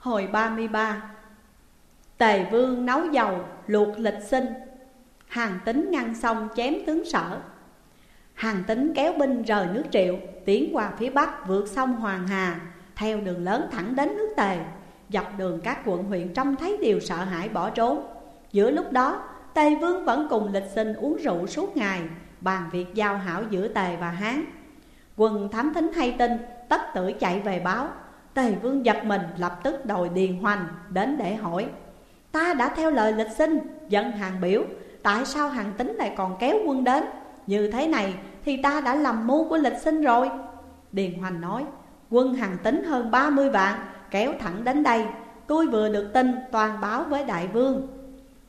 Hồi 33 Tề vương nấu dầu luộc lịch sinh. Hàng tính ngăn sông chém tướng sở. Hàng tính kéo binh rời nước triệu, Tiến qua phía bắc vượt sông Hoàng Hà, Theo đường lớn thẳng đến nước Tề, Dọc đường các quận huyện trông thấy điều sợ hãi bỏ trốn. Giữa lúc đó, Tề vương vẫn cùng lịch sinh uống rượu suốt ngày, Bàn việc giao hảo giữa Tề và Hán. Quân thám thính hay tin, Tất tử chạy về báo. Tề vương giật mình lập tức đòi Điền Hoành đến để hỏi Ta đã theo lời lịch sinh dẫn hàng biểu Tại sao hàng tính lại còn kéo quân đến? Như thế này thì ta đã lầm mưu của lịch sinh rồi. Điền Hoành nói Quân hàng tính hơn 30 vạn kéo thẳng đến đây. Tôi vừa được tin toàn báo với đại vương.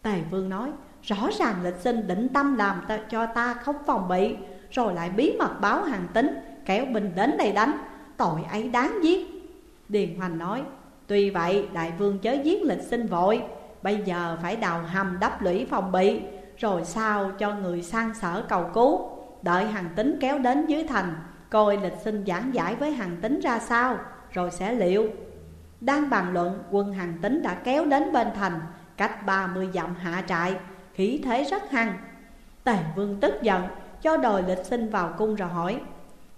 Tề vương nói Rõ ràng lịch sinh định tâm làm ta, cho ta không phòng bị Rồi lại bí mật báo hàng tính Kéo binh đến đây đánh. Tội ấy đáng giết. Điền Hoành nói, Tuy vậy, đại vương chớ giết lịch sinh vội. Bây giờ phải đào hầm đắp lũy phòng bị, Rồi sao cho người sang sở cầu cứu? Đợi hàng tính kéo đến dưới thành, Coi lịch sinh giảng giải với hàng tính ra sao, Rồi sẽ liệu. Đang bàn luận, quân hàng tính đã kéo đến bên thành, Cách ba mươi dặm hạ trại, Khí thế rất hăng. Tề vương tức giận, Cho đòi lịch sinh vào cung rồi hỏi,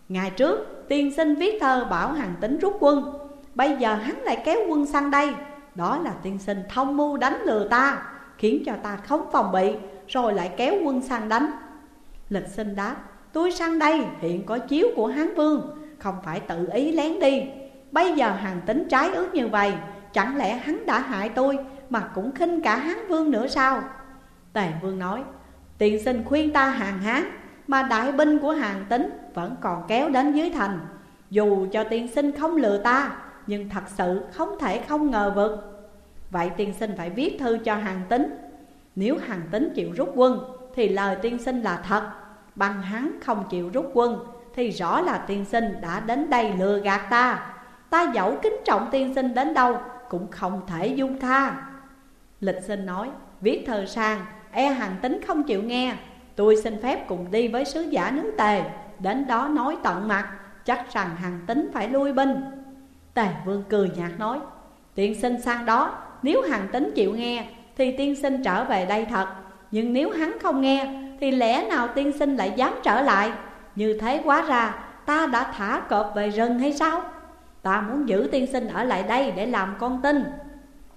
Ngày trước, tiên sinh viết thơ bảo hàng tính rút quân Bây giờ hắn lại kéo quân sang đây. Đó là tiên sinh thông mưu đánh lừa ta, Khiến cho ta không phòng bị, Rồi lại kéo quân sang đánh. Lịch sinh đáp, Tôi sang đây, hiện có chiếu của Hán Vương, Không phải tự ý lén đi. Bây giờ hàng tính trái ước như vậy, Chẳng lẽ hắn đã hại tôi Mà cũng khinh cả Hán Vương nữa sao? Tề Vương nói Tiền sinh khuyên ta hàng Hán, Mà đại binh của hàng tính Vẫn còn kéo đến dưới thành. Dù cho tiên sinh không lừa ta nhưng thật sự không thể không ngờ vực. Vậy tiên sinh phải viết thư cho hàng tính Nếu hàng tính chịu rút quân, Thì lời tiên sinh là thật. Bằng hắn không chịu rút quân, Thì rõ là tiên sinh đã đến đây lừa gạt ta. Ta dẫu kính trọng tiên sinh đến đâu, Cũng không thể dung tha. Lịch sinh nói, Viết thơ sang E hàng tính không chịu nghe. Tôi xin phép cùng đi với sứ giả nước tề, Đến đó nói tận mặt, Chắc rằng hàng tính phải lui binh. Tề vương cười nhạt nói, Tiên sinh sang đó, Nếu hàng tính chịu nghe, Thì tiên sinh trở về đây thật. Nhưng nếu hắn không nghe, Thì lẽ nào tiên sinh lại dám trở lại? Như thế quá ra, Ta đã thả cọp về rừng hay sao? Ta muốn giữ tiên sinh ở lại đây để làm con tin.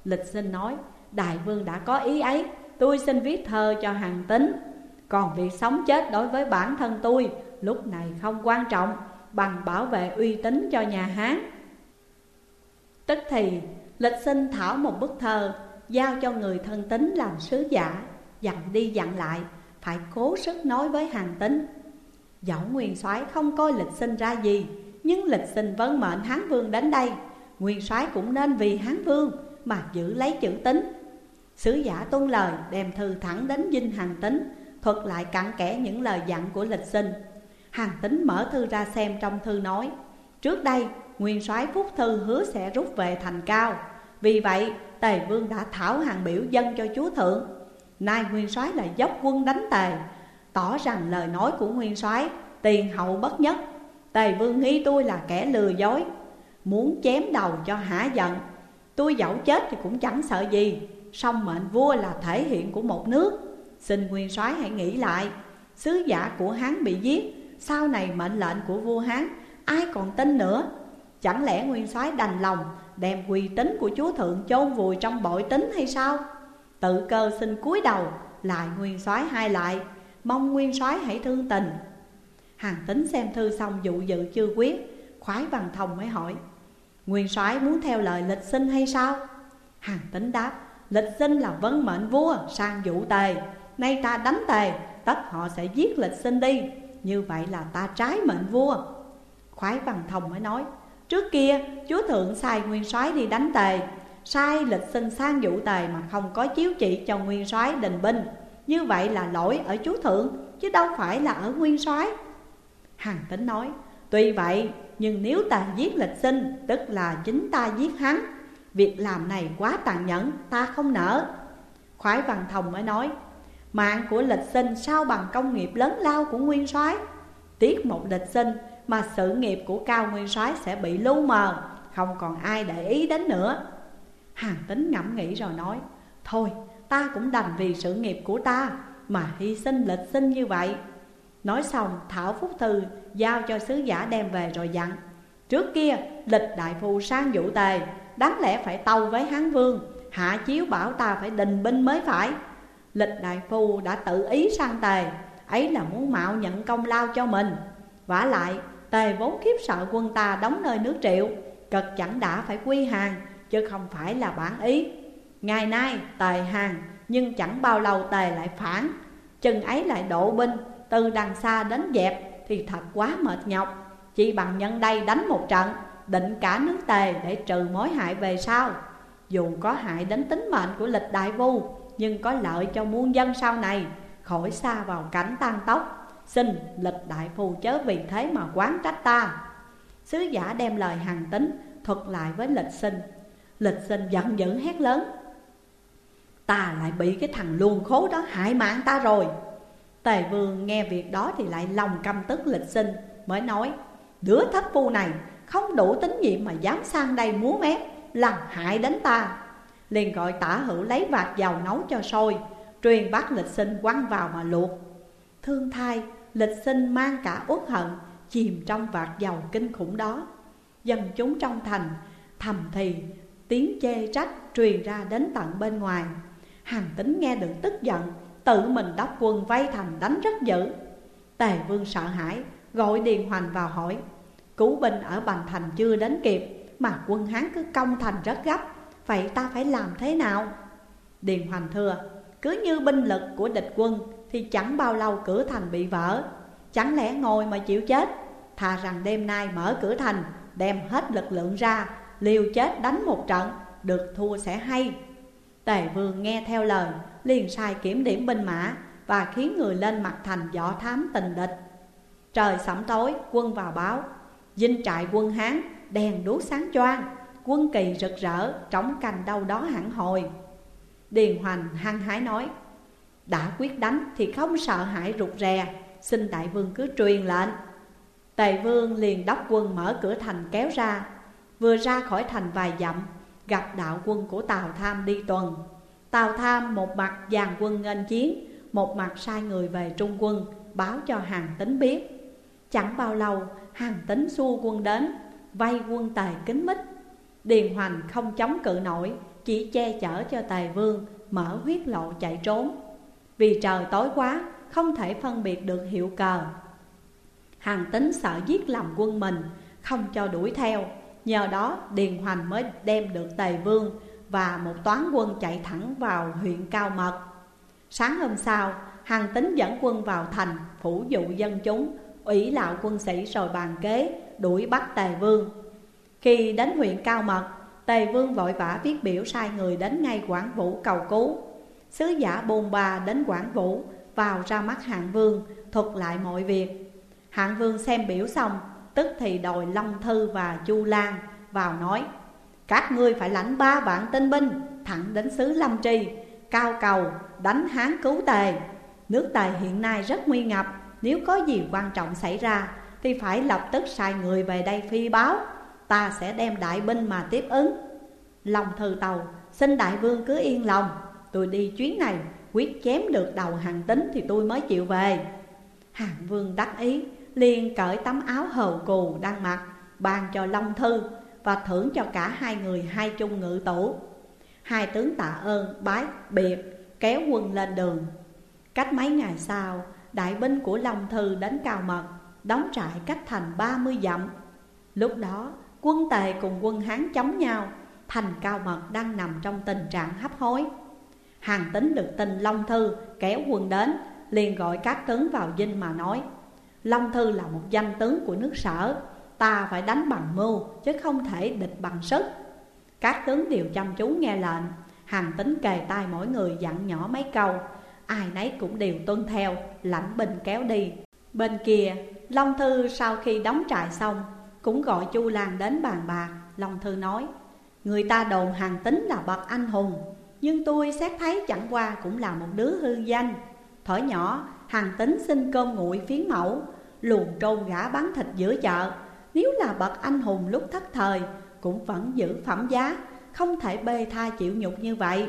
Lịch sinh nói, Đại vương đã có ý ấy, Tôi xin viết thơ cho hàng tính. Còn việc sống chết đối với bản thân tôi Lúc này không quan trọng, Bằng bảo vệ uy tín cho nhà Hán. Tức thì, lịch sinh thảo một bức thơ, Giao cho người thân tính làm sứ giả, Dặn đi dặn lại, Phải cố sức nói với hàng tính Dẫu nguyên soái không coi lịch sinh ra gì, Nhưng lịch sinh vấn mệnh Hán Vương đến đây. Nguyên soái cũng nên vì Hán Vương Mà giữ lấy chữ tính Sứ giả tuân lời, đem thư thẳng đến dinh hàng tính Thuật lại cặn kẽ những lời dặn của lịch sinh. Hàng tính mở thư ra xem trong thư nói, Trước đây nguyên soái phúc thư hứa sẽ rút về thành cao. Vì vậy, tề vương đã thảo hàng biểu dân cho chúa thượng. Nay nguyên soái là dốc quân đánh tề. Tỏ rằng lời nói của nguyên soái, tiền hậu bất nhất. Tề vương nghi tôi là kẻ lừa dối, Muốn chém đầu cho hả giận. Tôi dẫu chết thì cũng chẳng sợ gì, song mệnh vua là thể hiện của một nước. Xin nguyên soái hãy nghĩ lại, Sứ giả của Hán bị giết, Sau này mệnh lệnh của vua Hán, Ai còn tin nữa? Chẳng lẽ nguyên soái đành lòng Đem quy tính của chúa thượng chôn vùi trong bội tính hay sao? Tự cơ xin cúi đầu, Lại nguyên soái hai lại. Mong nguyên soái hãy thương tình. Hàng tính xem thư xong dụ dự chưa quyết, Khoái văn thông mới hỏi, Nguyên soái muốn theo lời lịch sinh hay sao? Hàng tính đáp, Lịch sinh là vấn mệnh vua, sang dụ tề. Nay ta đánh tề, Tất họ sẽ giết lịch sinh đi. Như vậy là ta trái mệnh vua. Khoái văn thông mới nói Trước kia, chúa thượng sai nguyên soái đi đánh tề. Sai lịch sinh sang dụ tề mà không có chiếu trị cho nguyên soái đình binh. Như vậy là lỗi ở chúa thượng, Chứ đâu phải là ở nguyên soái. Hàng tính nói, Tuy vậy, nhưng nếu ta giết lịch sinh Tức là chính ta giết hắn, Việc làm này quá tàn nhẫn, ta không nỡ. Khoái Văn Thông mới nói, Mạng của lịch sinh sao bằng công nghiệp lớn lao của nguyên soái? Tiếc một lịch sinh, mà sự nghiệp của cao nguyên soái sẽ bị lu mờ, Không còn ai để ý đến nữa. Hàng tính ngẫm nghĩ rồi nói, Thôi, ta cũng đành vì sự nghiệp của ta Mà hy sinh lịch sinh như vậy. Nói xong, Thảo Phúc Thư giao cho sứ giả đem về rồi dặn, Trước kia, lịch đại phu sang vũ tề, Đáng lẽ phải tâu với Hán Vương, Hạ chiếu bảo ta phải đình binh mới phải. Lịch đại phu đã tự ý sang tề Ấy là muốn mạo nhận công lao cho mình. Vả lại, tề vốn khiếp sợ quân ta đóng nơi nước triệu Cật chẳng đã phải quy hàng, Chứ không phải là bản ý. Ngày nay tề hàng, Nhưng chẳng bao lâu tề lại phản. Chừng ấy lại độ binh, Từ đằng xa đến dẹp Thì thật quá mệt nhọc. Chỉ bằng nhân đây đánh một trận, Định cả nước tề để trừ mối hại về sau. Dù có hại đến tính mệnh của lịch đại vu, Nhưng có lợi cho muôn dân sau này. Khỏi xa vào cảnh tan tóc, Xin lịch đại phu chớ vì thế mà quán trách ta. Sứ giả đem lời hằng tính, thuật lại với lịch sinh. Lịch sinh giận dữ hét lớn, Ta lại bị cái thằng luồn khố đó hại mạng ta rồi. Tề vương nghe việc đó thì lại lòng căm tức lịch sinh, Mới nói, Đứa thất phu này, không đủ tín nhiệm mà dám sang đây múa mép, Làm hại đến ta. Liền gọi tả hữu lấy vạt dầu nấu cho sôi. Truyền bắt lịch sinh quăng vào mà luộc. Thương thai, lịch sinh mang cả uất hận, Chìm trong vạt dầu kinh khủng đó. Dân chúng trong thành, thầm thì, Tiếng chê trách truyền ra đến tận bên ngoài. Hàng tính nghe được tức giận, Tự mình đốc quân vây thành đánh rất dữ. Tề vương sợ hãi, Gọi Điền Hoành vào hỏi, Cứu binh ở Bành Thành chưa đến kịp, Mà quân Hán cứ công thành rất gấp, Vậy ta phải làm thế nào? Điền Hoành thưa cứ như binh lực của địch quân Thì chẳng bao lâu cửa thành bị vỡ. Chẳng lẽ ngồi mà chịu chết? Thà rằng đêm nay mở cửa thành, Đem hết lực lượng ra, Liều chết đánh một trận, Được thua sẽ hay. Tề vương nghe theo lời, liền sai kiểm điểm binh mã Và khiến người lên mặt thành dọ thám tình địch. Trời sẩm tối, quân vào báo. Dinh trại quân Hán, đèn đuốc sáng choang, Quân kỳ rực rỡ, trống cành đâu đó hẳn hồi. Điền Hoành hăng hái nói, Đã quyết đánh thì không sợ hãi rụt rè, Xin đại vương cứ truyền lệnh. Tề vương liền đốc quân mở cửa thành kéo ra, Vừa ra khỏi thành vài dặm, Gặp đạo quân của Tào Tham đi tuần. Tào Tham một mặt dàn quân nghênh chiến, Một mặt sai người về Trung quân, Báo cho hàng tính biết. Chẳng bao lâu, hàng tính xua quân đến Vay quân tài kính mít. Điền Hoành không chống cự nổi chỉ che chở cho tài vương, Mở huyết lộ chạy trốn. Vì trời tối quá, Không thể phân biệt được hiệu cờ. Hàng tính sợ giết lầm quân mình, Không cho đuổi theo. Nhờ đó, Điền Hoành mới đem được Tề Vương Và một toán quân chạy thẳng vào huyện Cao Mật. Sáng hôm sau, Hàng tính dẫn quân vào thành, Phủ dụ dân chúng, ủy lạo quân sĩ rồi bàn kế, Đuổi bắt Tề Vương. Khi đến huyện Cao Mật Tề Vương vội vã viết biểu sai người đến ngay Quảng Vũ cầu cứu. Sứ giả bồn bà đến Quảng Vũ, Vào ra mắt Hạng Vương, Thuật lại mọi việc. Hạng Vương xem biểu xong, Tức thì đòi Long Thư và Chu Lan vào nói, Các ngươi phải lãnh ba vạn tinh binh, Thẳng đến xứ Lâm Tri Cao cầu, đánh hán cứu tề. Nước tề hiện nay rất nguy ngập, Nếu có gì quan trọng xảy ra, Thì phải lập tức sai người về đây phi báo. Ta sẽ đem đại binh mà tiếp ứng Long Thư tàu Xin đại vương cứ yên lòng Tôi đi chuyến này Quyết chém được đầu hàng tính thì tôi mới chịu về Hàng vương đắc ý liền cởi tấm áo hầu cù đang mặc ban cho Long Thư và thưởng cho cả hai người hai chung ngự tủ. Hai tướng tạ ơn bái biệt kéo quân lên đường. Cách mấy ngày sau, đại binh của Long Thư đến Cao Mật, đóng trại cách thành ba mươi dặm. Lúc đó, quân Tề cùng quân Hán chống nhau, thành Cao Mật đang nằm trong tình trạng hấp hối. Hàng tính được tin Long Thư kéo quân đến, liền gọi các tướng vào dinh mà nói Long Thư là một danh tướng của nước sở Ta phải đánh bằng mưu chứ không thể địch bằng sức Các tướng đều chăm chú nghe lệnh Hàng tính kề tai mỗi người dặn nhỏ mấy câu Ai nấy cũng đều tuân theo Lãnh binh kéo đi Bên kia Long Thư sau khi đóng trại xong cũng gọi Chu Lan đến bàn bạc Long Thư nói, Người ta đồn hàng tính là bậc anh hùng, Nhưng tôi xét thấy chẳng qua cũng là một đứa hư danh. Thở nhỏ, hàng tính xin cơm nguội phiến mẫu, luồn trôn gã bán thịt giữa chợ. Nếu là bậc anh hùng lúc thất thời, Cũng vẫn giữ phẩm giá, Không thể bê tha chịu nhục như vậy.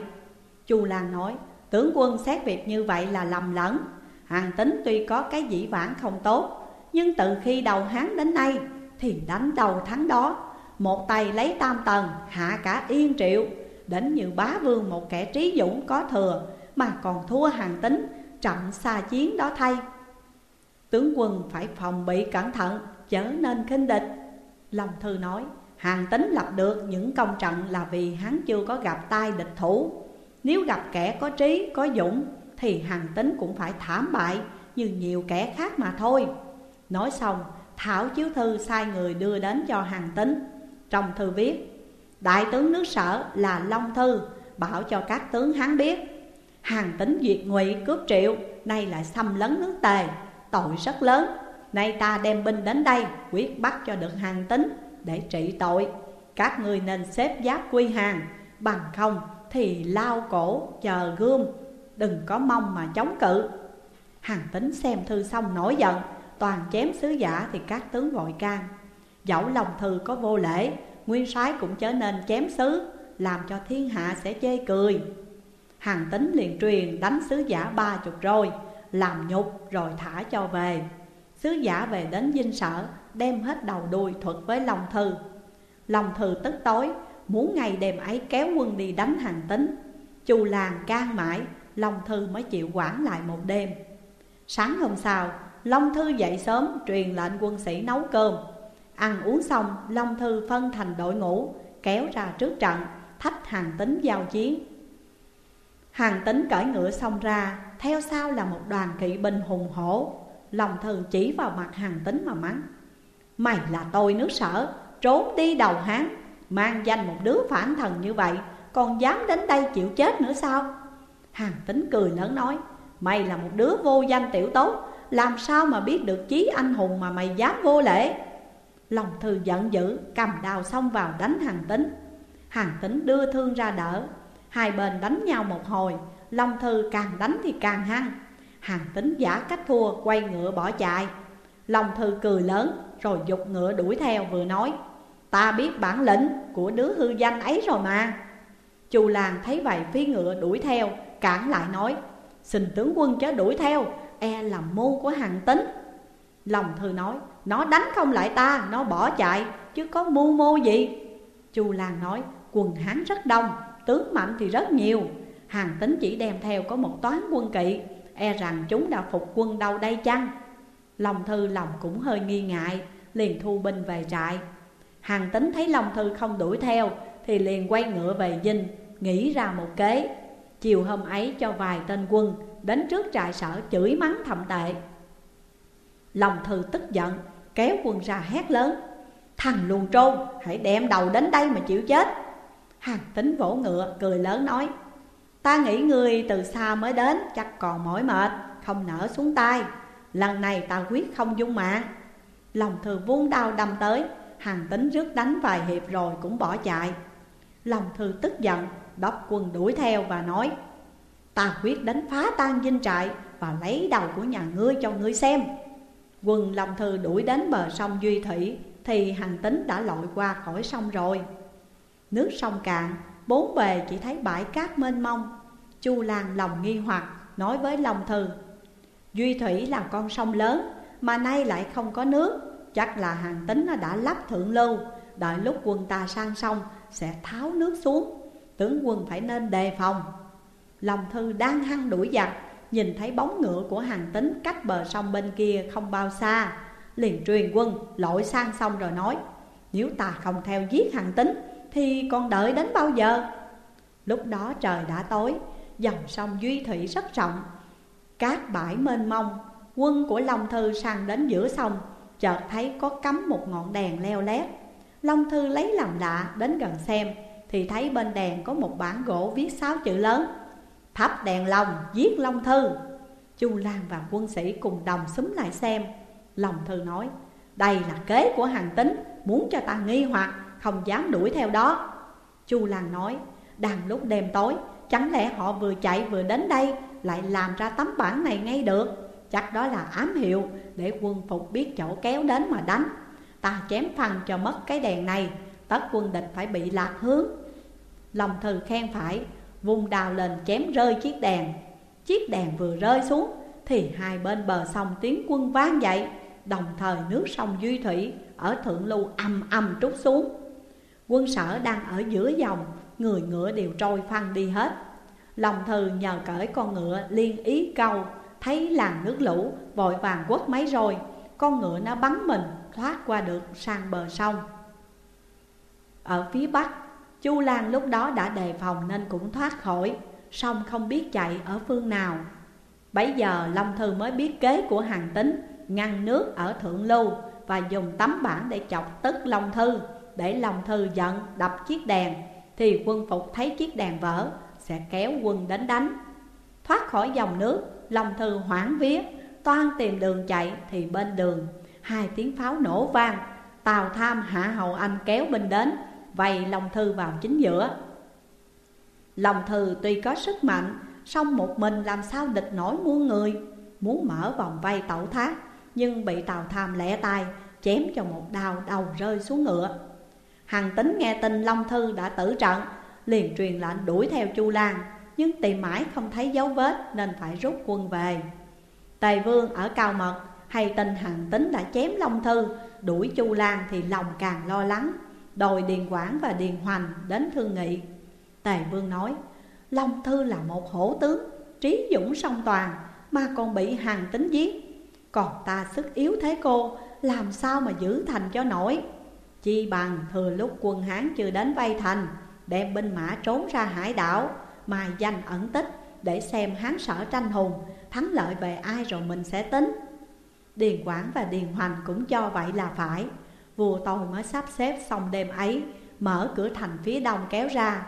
Chu Lan nói, Tướng quân xét việc như vậy là lầm lẫn. Hàng tính tuy có cái dĩ vãng không tốt, Nhưng từ khi đầu Hán đến nay thì đánh đầu thắng đó. Một tay lấy tam tầng Hạ cả yên triệu. Đến như bá vương một kẻ trí dũng có thừa Mà còn thua hàng tính Trận xa chiến đó thay. Tướng quân phải phòng bị cẩn thận Chớ nên khinh địch. Lòng Thư nói Hàng tính lập được những công trận là vì hắn chưa có gặp tai địch thủ. Nếu gặp kẻ có trí, có dũng Thì hàng tính cũng phải thảm bại như nhiều kẻ khác mà thôi. Nói xong, Thảo Chiếu Thư sai người đưa đến cho hàng tính Trong thư viết, Đại tướng nước sở là Long Thư, Bảo cho các tướng hắn biết. Hàng tính diệt ngụy cướp triệu, Nay lại xâm lấn nước tề, Tội rất lớn. Nay ta đem binh đến đây, Quyết bắt cho được hàng tính để trị tội. Các người nên xếp giáp quy hàng, Bằng không thì lao cổ chờ gươm. Đừng có mong mà chống cự. Hàng tính xem thư xong nổi giận. Toàn chém sứ giả thì các tướng vội can. Dẫu lòng thư có vô lễ, Nguyên soái cũng chớ nên chém sứ, Làm cho thiên hạ sẽ chê cười. Hàng tính liền truyền đánh sứ giả ba chục rồi, Làm nhục rồi thả cho về. Sứ giả về đến dinh sở, Đem hết đầu đuôi thuật với lòng Thư lòng Thư tức tối, Muốn ngày đêm ấy kéo quân đi đánh hàng tính. Chu làng can mãi, lòng Thư mới chịu quản lại một đêm. Sáng hôm sau Long Thư dậy sớm, truyền lệnh quân sĩ nấu cơm. Ăn uống xong, Long Thư phân thành đội ngũ, Kéo ra trước trận, Thách hàng tính giao chiến. Hàng tính cởi ngựa xong ra, Theo sau là một đoàn kỵ binh hùng hổ. Long Thư chỉ vào mặt hàng tính mà mắng, Mày là tôi nước sở, Trốn đi đầu Hán, Mang danh một đứa phản thần như vậy, Còn dám đến đây chịu chết nữa sao? Hàng tính cười lớn nói, Mày là một đứa vô danh tiểu tốt làm sao mà biết được chí anh hùng mà mày dám vô lễ? Lòng thư giận dữ, cầm đào xông vào đánh hàng tính Hàng tính đưa thương ra đỡ. Hai bên đánh nhau một hồi, Long thư càng đánh thì càng hăng. Hàng tính giả cách thua, quay ngựa bỏ chạy. Long thư cười lớn, rồi dục ngựa đuổi theo vừa nói, Ta biết bản lĩnh của đứa hư danh ấy rồi mà. Chu làng thấy vậy, phi ngựa đuổi theo, Cản lại nói, Xin tướng quân chớ đuổi theo E là mưu của hàng tính. Lòng thư nói, Nó đánh không lại ta, Nó bỏ chạy, Chứ có mưu mô gì? Chu làng nói, Quần hán rất đông, Tướng mạnh thì rất nhiều. Hàng tính chỉ đem theo có một toán quân kỵ. E rằng chúng đã phục quân đâu đây chăng? Lòng thư lòng cũng hơi nghi ngại, Liền thu binh về trại. Hàng tính thấy lòng Thư không đuổi theo, Thì liền quay ngựa về dinh, Nghĩ ra một kế. Chiều hôm ấy cho vài tên quân Đến trước trại sở chửi mắng thậm tệ. Lòng Thư tức giận, Kéo quân ra hét lớn, Thằng luồn trôn, Hãy đem đầu đến đây mà chịu chết. Hàng tính vỗ ngựa, cười lớn nói, Ta nghĩ người từ xa mới đến Chắc còn mỏi mệt, Không nở xuống tay. Lần này ta quyết không dung mạng. Lòng thư vuông đau đâm tới, Hàng tính rước đánh vài hiệp rồi cũng bỏ chạy. Lòng thư tức giận Đốc quân đuổi theo và nói Ta quyết đánh phá tan dinh trại Và lấy đầu của nhà ngươi cho ngươi xem. Quân Long Thư đuổi đến bờ sông Duy Thủy, Thì hàng tính đã lội qua khỏi sông rồi. Nước sông cạn, Bốn bề chỉ thấy bãi cát mênh mông. Chu Lan lòng nghi hoặc, Nói với Long Thư, Duy Thủy là con sông lớn, Mà nay lại không có nước. Chắc là hàng tính đã lắp thượng lưu. Đợi lúc quân ta sang sông, Sẽ tháo nước xuống. Tướng quân phải nên đề phòng. Lòng thư đang hăng đuổi giặc, Nhìn thấy bóng ngựa của hàng tính cách bờ sông bên kia không bao xa. Liền truyền quân, lội sang sông rồi nói, Nếu ta không theo giết hàng tính, Thì còn đợi đến bao giờ? Lúc đó trời đã tối, Dòng sông Duy Thủy rất rộng. Cát bãi mênh mông, Quân của Long Thư sang đến giữa sông, Chợt thấy có cắm một ngọn đèn leo lét. Long Thư lấy làm lạ đến gần xem, Thì thấy bên đèn có một bản gỗ viết sáu chữ lớn. Thắp đèn lồng giết Long Thư. Chu Lan và quân sĩ cùng đồng xúm lại xem. Long Thư nói, Đây là kế của hàng tính, Muốn cho ta nghi hoặc, Không dám đuổi theo đó. Chu Lan nói, Đang lúc đêm tối, Chẳng lẽ họ vừa chạy vừa đến đây, Lại làm ra tấm bản này ngay được? Chắc đó là ám hiệu để quân phục biết chỗ kéo đến mà đánh. Ta chém phăng cho mất cái đèn này, Tất quân địch phải bị lạc hướng. Lòng thư khen phải vung đào lên chém rơi chiếc đèn. Chiếc đèn vừa rơi xuống, Thì hai bên bờ sông tiếng quân vang dậy. Đồng thời nước sông Duy Thủy Ở thượng lưu âm âm trút xuống. Quân sở đang ở giữa dòng, Người ngựa đều trôi phăng đi hết. Lòng thư nhờ cởi con ngựa liên ý câu, Thấy làng nước lũ, vội vàng quất máy rồi. Con ngựa nó bắn mình, thoát qua được sang bờ sông. Ở phía bắc Chu Lan lúc đó đã đề phòng nên cũng thoát khỏi, Song không biết chạy ở phương nào. Bấy giờ Long Thư mới biết kế của hàng tính Ngăn nước ở Thượng Lưu Và dùng tấm bản để chọc tức Long Thư, Để Long Thư giận đập chiếc đèn, Thì quân phục thấy chiếc đèn vỡ, Sẽ kéo quân đến đánh. Thoát khỏi dòng nước, Long Thư hoảng vía, Toan tìm đường chạy thì bên đường, Hai tiếng pháo nổ vang, Tào tham hạ hậu anh kéo binh đến. Vây Long Thư vào chính giữa. Long Thư tuy có sức mạnh, song một mình làm sao địch nổi muôn người. Muốn mở vòng vây tẩu thác Nhưng bị tàu tham lẻ tay Chém cho một đao đầu rơi xuống ngựa. Hằng tính nghe tin Long Thư đã tử trận, Liền truyền lệnh đuổi theo Chu Lan, Nhưng tìm mãi không thấy dấu vết Nên phải rút quân về. Tề Vương ở Cao Mật Hay tin Hằng tính đã chém Long Thư, Đuổi Chu Lan thì lòng càng lo lắng. Đòi Điền Quảng và Điền Hoành đến thương nghị. Tề Vương nói, Long Thư là một hổ tướng, Trí dũng song toàn, Mà còn bị hàng tính giết. Còn ta sức yếu thế cô, Làm sao mà giữ thành cho nổi? Chi bằng thừa lúc quân Hán chưa đến vây thành, Đem binh mã trốn ra hải đảo, Mà danh ẩn tích Để xem Hán sở tranh hùng, Thắng lợi về ai rồi mình sẽ tính. Điền Quảng và Điền Hoành cũng cho vậy là phải. Vua tôi mới sắp xếp xong đêm ấy, Mở cửa thành phía đông kéo ra.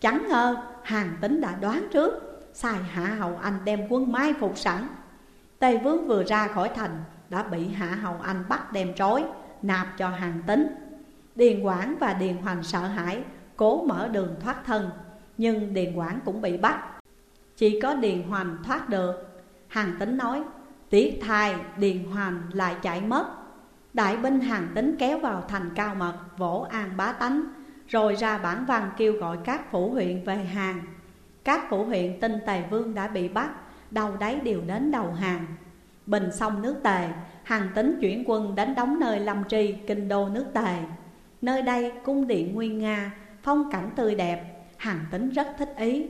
Chẳng ngờ hàng tính đã đoán trước, Sai Hạ hầu Anh đem quân mai phục sẵn. Tây Vương vừa ra khỏi thành, Đã bị Hạ hầu Anh bắt đem trói, Nạp cho hàng tính. Điền Quảng và Điền Hoành sợ hãi, Cố mở đường thoát thân, Nhưng Điền Quảng cũng bị bắt. Chỉ có Điền Hoành thoát được. Hàng tính nói, Tiếc thai Điền Hoành lại chạy mất. Đại binh hàng tính kéo vào thành cao mật Vỗ an bá tánh Rồi ra bản văn kêu gọi các phủ huyện về hàng. Các phủ huyện tin Tề Vương đã bị bắt Đầu đáy đều đến đầu hàng. Bình xong nước Tề Hàng tính chuyển quân đánh đóng nơi Lâm Tri Kinh đô nước Tề. Nơi đây cung điện nguyên Nga Phong cảnh tươi đẹp Hàng tính rất thích ý.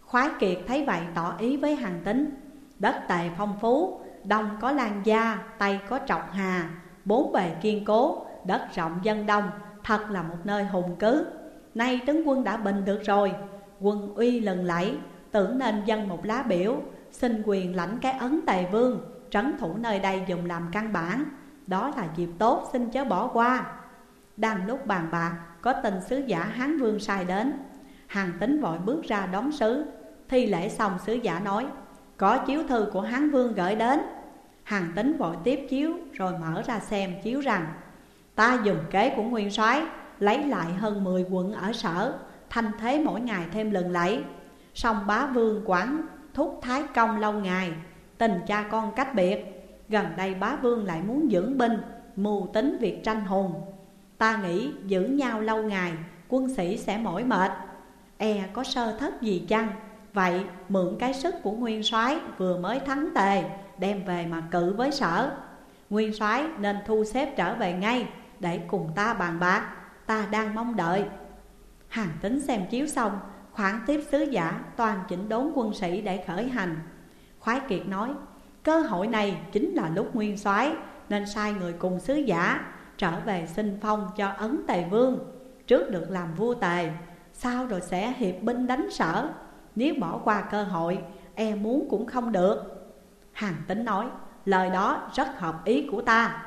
Khoái Kiệt thấy vậy tỏ ý với hàng tính Đất Tề phong phú Đông có Lan Gia, Tây có Trọc Hà Bốn bề kiên cố, đất rộng dân đông Thật là một nơi hùng cứ. Nay tướng quân đã bình được rồi. Quân uy lần lẫy Tưởng nên dân một lá biểu Xin quyền lãnh cái ấn tề vương Trấn thủ nơi đây dùng làm căn bản. Đó là dịp tốt xin chớ bỏ qua. Đang lúc bàn bạc Có tình sứ giả Hán Vương sai đến. Hàng tính vội bước ra đón sứ. Thi lễ xong sứ giả nói Có chiếu thư của Hán Vương gửi đến. Hàng tính vội tiếp chiếu, rồi mở ra xem, chiếu rằng, Ta dùng kế của nguyên soái, lấy lại hơn 10 quận ở sở, Thanh thế mỗi ngày thêm lần lẫy. Song bá vương quản thúc thái công lâu ngày, Tình cha con cách biệt. Gần đây bá vương lại muốn dưỡng binh Mù tính việc tranh hùng. Ta nghĩ giữ nhau lâu ngày, Quân sĩ sẽ mỏi mệt. E có sơ thất gì chăng? Vậy, mượn cái sức của nguyên soái vừa mới thắng tề, đem về mà cự với sở. Nguyên soái nên thu xếp trở về ngay, để cùng ta bàn bạc. Ta đang mong đợi. Hàng tính xem chiếu xong, Khoản tiếp sứ giả toàn chỉnh đốn quân sĩ để khởi hành. Khoái Kiệt nói, Cơ hội này chính là lúc nguyên soái Nên sai người cùng sứ giả Trở về xin phong cho ấn tề vương. Trước được làm vua tề, Sau rồi sẽ hiệp binh đánh sở. Nếu bỏ qua cơ hội E muốn cũng không được. Hàng tính nói, Lời đó rất hợp ý của ta.